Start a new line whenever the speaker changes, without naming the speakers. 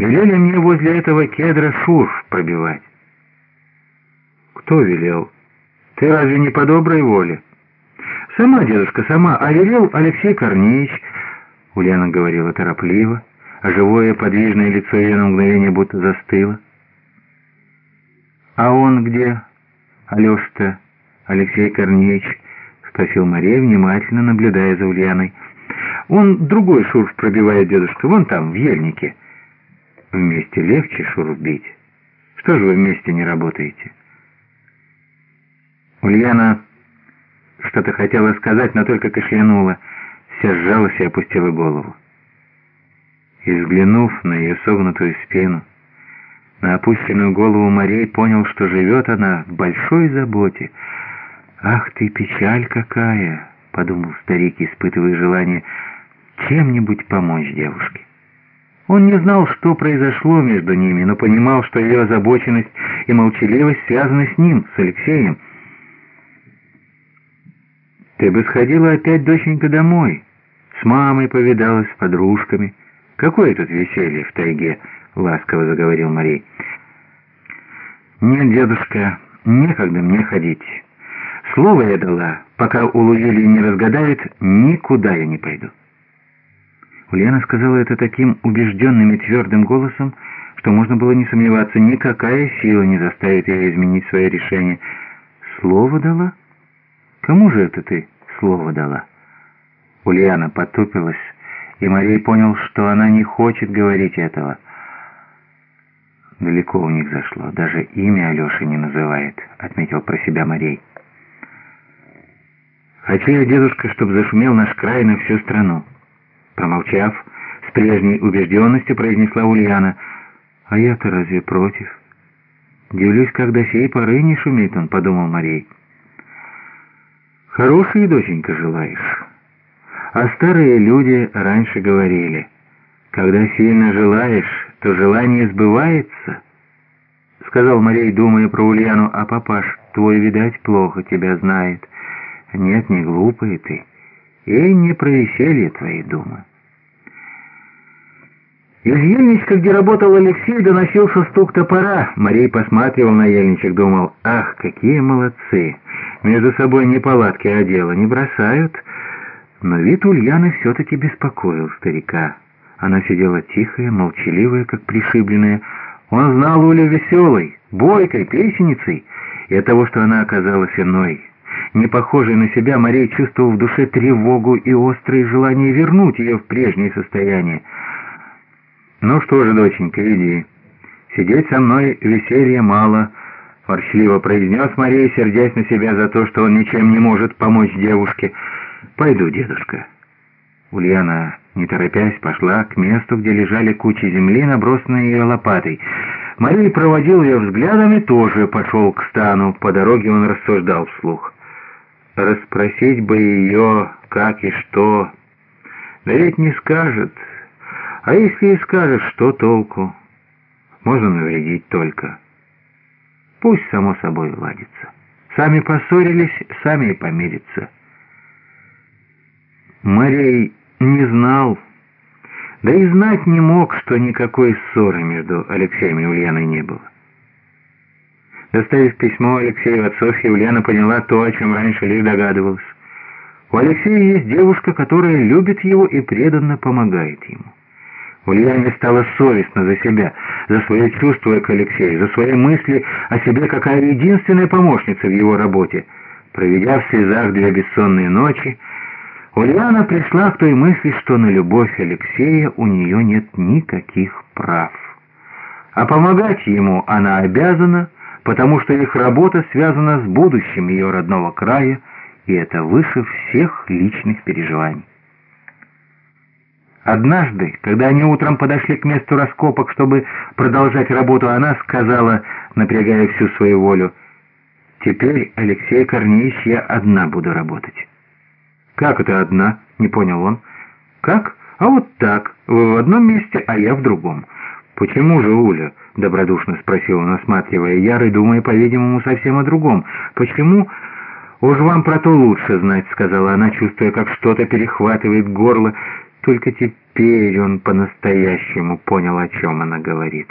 Велели мне возле этого кедра шурф пробивать. Кто велел? Ты разве не по доброй воле? Сама, дедушка, сама. А велел Алексей Корнеевич. Ульяна говорила торопливо, а живое подвижное лицо ее на мгновение будто застыло. «А он где?» «Алеша-то, Алексей Корнеевич?» — спросил Мария, внимательно наблюдая за Ульяной. «Он другой шурф пробивает, дедушка, вон там, в ельнике». «Вместе легче шурф бить. Что же вы вместе не работаете?» Ульяна что-то хотела сказать, но только кашлянула, вся сжалась и опустила голову. И взглянув на ее согнутую спину, на опущенную голову Марей понял, что живет она в большой заботе. «Ах ты, печаль какая!» — подумал старик, испытывая желание чем-нибудь помочь девушке. Он не знал, что произошло между ними, но понимал, что ее озабоченность и молчаливость связаны с ним, с Алексеем. «Ты бы сходила опять, доченька, домой. С мамой повидалась, с подружками. Какое тут веселье в тайге!» — ласково заговорил Марей. «Нет, дедушка, некогда мне ходить. Слово я дала, пока у Луили не разгадает, никуда я не пойду». Ульяна сказала это таким убежденным и твердым голосом, что можно было не сомневаться, никакая сила не заставит ее изменить свое решение. «Слово дала? Кому же это ты слово дала?» Ульяна потупилась, и Марей понял, что она не хочет говорить этого. «Далеко у них зашло, даже имя Алеши не называет», — отметил про себя Марей. «Хочу я, дедушка, чтобы зашумел наш край на всю страну». Промолчав, с прежней убежденностью произнесла Ульяна. «А я-то разве против?» «Дивлюсь, как до сей поры не шумит он», — подумал Марей. «Хорошей, доченька, желаешь?» А старые люди раньше говорили, когда сильно желаешь, то желание сбывается. Сказал Марей, думая про Ульяну, а папаш твой, видать, плохо тебя знает. Нет, не глупый ты, и не про веселье твои думы. Из ельничка, где работал Алексей, доносился стук топора. Марей посматривал на ельничек, думал, ах, какие молодцы. Между собой не палатки, а дело не бросают. Но вид Ульяны все-таки беспокоил старика. Она сидела тихая, молчаливая, как пришибленная. Он знал Улю веселой, бойкой, песенницей, и от того, что она оказалась иной. Не похожей на себя, Марей чувствовал в душе тревогу и острое желание вернуть ее в прежнее состояние. «Ну что же, доченька, иди. Сидеть со мной веселья мало», — ворчливо произнес Мария, сердясь на себя за то, что он ничем не может помочь девушке. «Пойду, дедушка». Ульяна, не торопясь, пошла к месту, где лежали кучи земли, набросанные ее лопатой. Марий проводил ее взглядом и тоже пошел к стану. По дороге он рассуждал вслух. «Расспросить бы ее, как и что. Да ведь не скажет. А если и скажет, что толку? Можно навредить только. Пусть само собой ладится. Сами поссорились, сами и помирятся». Марей не знал, да и знать не мог, что никакой ссоры между Алексеем и Ульяной не было. Доставив письмо Алексею от Софьи, Ульяна поняла то, о чем раньше лишь догадывалась. У Алексея есть девушка, которая любит его и преданно помогает ему. Ульяне стало совестно за себя, за свое чувство к Алексею, за свои мысли о себе, какая единственная помощница в его работе. Проведя в слезах две бессонные ночи, Ульяна пришла к той мысли, что на любовь Алексея у нее нет никаких прав. А помогать ему она обязана, потому что их работа связана с будущим ее родного края, и это выше всех личных переживаний. Однажды, когда они утром подошли к месту раскопок, чтобы продолжать работу, она сказала, напрягая всю свою волю, «Теперь, Алексей Корнеевич, я одна буду работать». «Как это одна?» — не понял он. «Как? А вот так. Вы в одном месте, а я в другом». «Почему же, Уля?» — добродушно спросил он, осматривая Яры, думая, по-видимому, совсем о другом. «Почему?» «Уж вам про то лучше знать», — сказала она, чувствуя, как что-то перехватывает горло. «Только теперь...» он по-настоящему понял, о чем она говорит.